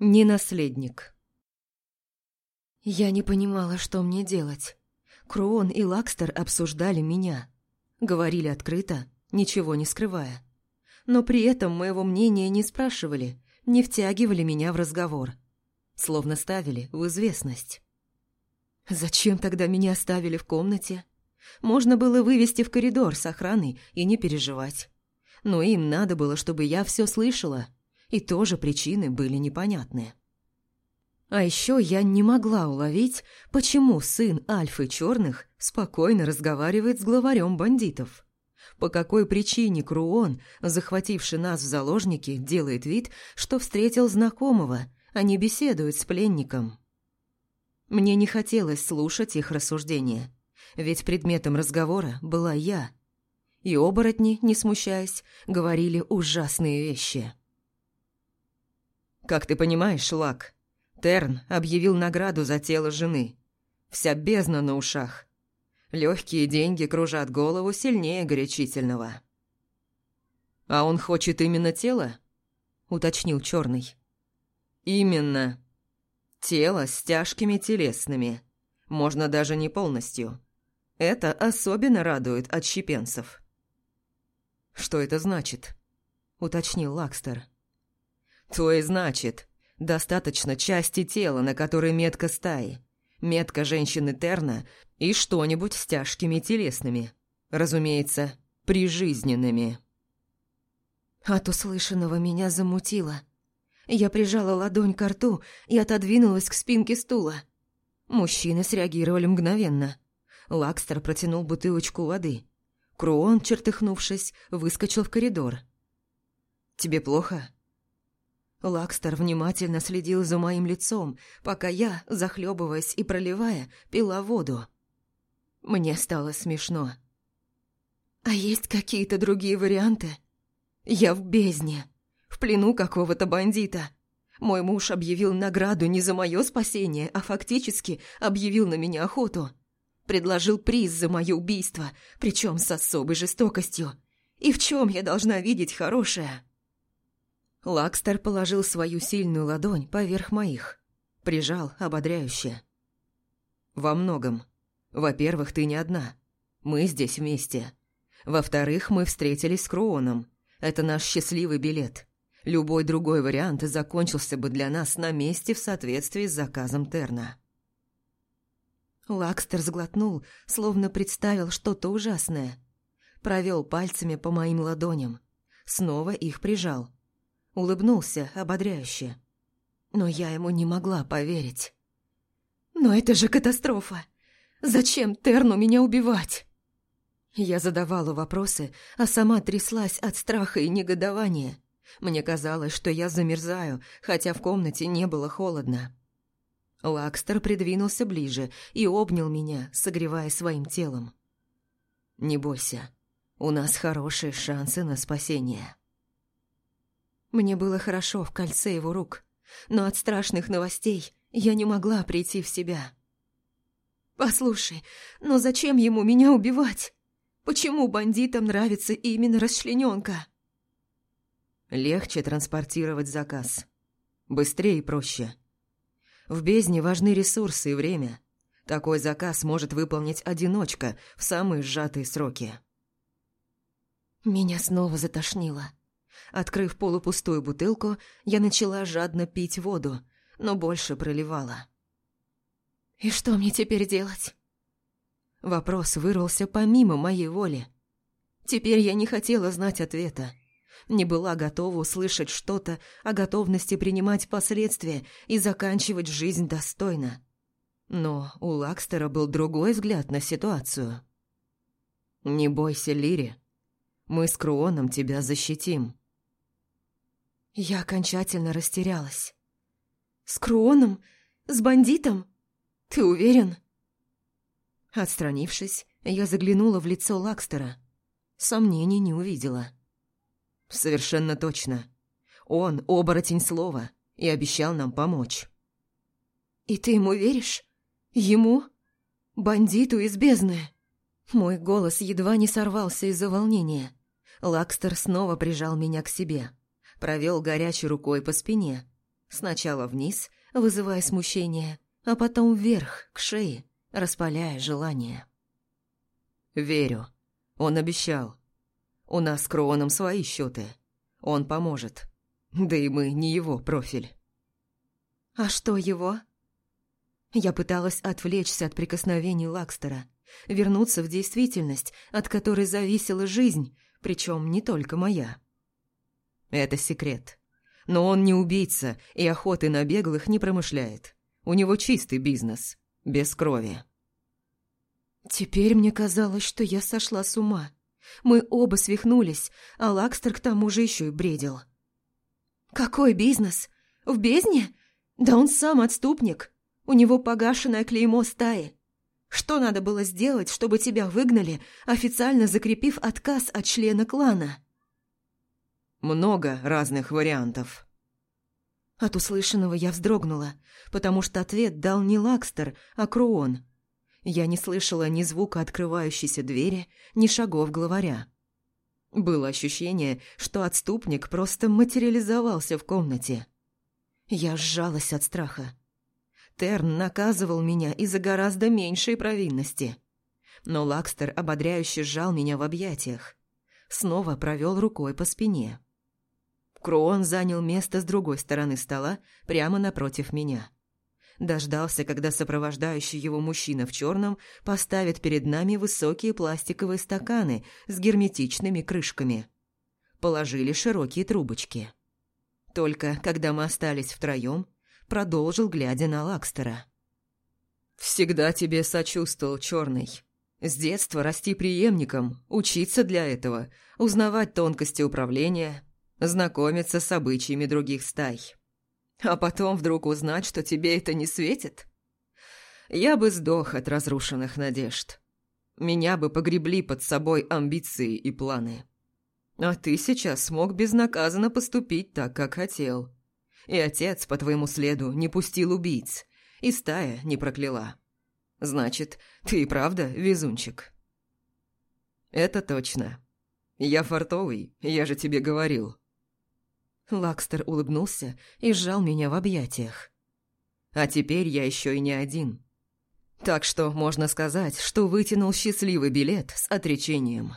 Не наследник. Я не понимала, что мне делать. Круон и Лакстер обсуждали меня. Говорили открыто, ничего не скрывая. Но при этом моего мнения не спрашивали, не втягивали меня в разговор. Словно ставили в известность. Зачем тогда меня оставили в комнате? Можно было вывести в коридор с охраной и не переживать. Но им надо было, чтобы я все слышала, и тоже причины были непонятны. А еще я не могла уловить, почему сын Альфы Черных спокойно разговаривает с главарем бандитов. По какой причине Круон, захвативший нас в заложники, делает вид, что встретил знакомого, а не беседует с пленником. Мне не хотелось слушать их рассуждения, ведь предметом разговора была я. И оборотни, не смущаясь, говорили ужасные вещи. Как ты понимаешь, Лак, Терн объявил награду за тело жены. Вся бездна на ушах. Легкие деньги кружат голову сильнее горячительного. «А он хочет именно тело?» — уточнил Черный. «Именно. Тело с тяжкими телесными. Можно даже не полностью. Это особенно радует отщепенцев». «Что это значит?» — уточнил Лакстер. То и значит, достаточно части тела, на которой метка стаи, метка женщины Терна и что-нибудь с тяжкими телесными. Разумеется, прижизненными. От услышанного меня замутило. Я прижала ладонь к рту и отодвинулась к спинке стула. Мужчины среагировали мгновенно. Лакстер протянул бутылочку воды. Круон, чертыхнувшись, выскочил в коридор. «Тебе плохо?» Лакстер внимательно следил за моим лицом, пока я, захлебываясь и проливая, пила воду. Мне стало смешно. «А есть какие-то другие варианты? Я в бездне, в плену какого-то бандита. Мой муж объявил награду не за мое спасение, а фактически объявил на меня охоту. Предложил приз за мое убийство, причем с особой жестокостью. И в чем я должна видеть хорошее?» Лакстер положил свою сильную ладонь поверх моих. Прижал ободряюще. «Во многом. Во-первых, ты не одна. Мы здесь вместе. Во-вторых, мы встретились с Кроуном. Это наш счастливый билет. Любой другой вариант закончился бы для нас на месте в соответствии с заказом Терна». Лакстер сглотнул, словно представил что-то ужасное. Провел пальцами по моим ладоням. Снова их прижал улыбнулся ободряюще. Но я ему не могла поверить. «Но это же катастрофа! Зачем Терну меня убивать?» Я задавала вопросы, а сама тряслась от страха и негодования. Мне казалось, что я замерзаю, хотя в комнате не было холодно. Лакстер придвинулся ближе и обнял меня, согревая своим телом. «Не бойся, у нас хорошие шансы на спасение». Мне было хорошо в кольце его рук, но от страшных новостей я не могла прийти в себя. «Послушай, но зачем ему меня убивать? Почему бандитам нравится именно расчлененка?» Легче транспортировать заказ. Быстрее и проще. В бездне важны ресурсы и время. Такой заказ может выполнить одиночка в самые сжатые сроки. Меня снова затошнило. Открыв полупустую бутылку, я начала жадно пить воду, но больше проливала. «И что мне теперь делать?» Вопрос вырвался помимо моей воли. Теперь я не хотела знать ответа. Не была готова услышать что-то о готовности принимать последствия и заканчивать жизнь достойно. Но у Лакстера был другой взгляд на ситуацию. «Не бойся, Лири. Мы с Круоном тебя защитим». Я окончательно растерялась. «С Круоном? С бандитом? Ты уверен?» Отстранившись, я заглянула в лицо Лакстера. Сомнений не увидела. «Совершенно точно. Он оборотень слова и обещал нам помочь». «И ты ему веришь? Ему? Бандиту из бездны?» Мой голос едва не сорвался из-за волнения. Лакстер снова прижал меня к себе провел горячей рукой по спине. Сначала вниз, вызывая смущение, а потом вверх, к шее, распаляя желание. «Верю. Он обещал. У нас с Кроуном свои счеты. Он поможет. Да и мы не его профиль». «А что его?» Я пыталась отвлечься от прикосновений Лакстера, вернуться в действительность, от которой зависела жизнь, причем не только моя. Это секрет. Но он не убийца и охоты на беглых не промышляет. У него чистый бизнес, без крови. Теперь мне казалось, что я сошла с ума. Мы оба свихнулись, а Лакстер к тому же еще и бредил. «Какой бизнес? В бездне? Да он сам отступник. У него погашенное клеймо стаи. Что надо было сделать, чтобы тебя выгнали, официально закрепив отказ от члена клана?» Много разных вариантов. От услышанного я вздрогнула, потому что ответ дал не Лакстер, а Круон. Я не слышала ни звука открывающейся двери, ни шагов главаря. Было ощущение, что отступник просто материализовался в комнате. Я сжалась от страха. Терн наказывал меня из-за гораздо меньшей провинности. Но Лакстер ободряюще сжал меня в объятиях. Снова провел рукой по спине. Кроон занял место с другой стороны стола, прямо напротив меня. Дождался, когда сопровождающий его мужчина в черном поставит перед нами высокие пластиковые стаканы с герметичными крышками. Положили широкие трубочки. Только когда мы остались втроем, продолжил, глядя на Лакстера. «Всегда тебе сочувствовал, черный. С детства расти преемником, учиться для этого, узнавать тонкости управления, знакомиться с обычаями других стай. А потом вдруг узнать, что тебе это не светит? Я бы сдох от разрушенных надежд. Меня бы погребли под собой амбиции и планы. А ты сейчас смог безнаказанно поступить так, как хотел. И отец по твоему следу не пустил убийц, и стая не прокляла. Значит, ты и правда везунчик. Это точно. Я фартовый, я же тебе говорил. Лакстер улыбнулся и сжал меня в объятиях. А теперь я еще и не один. Так что можно сказать, что вытянул счастливый билет с отречением.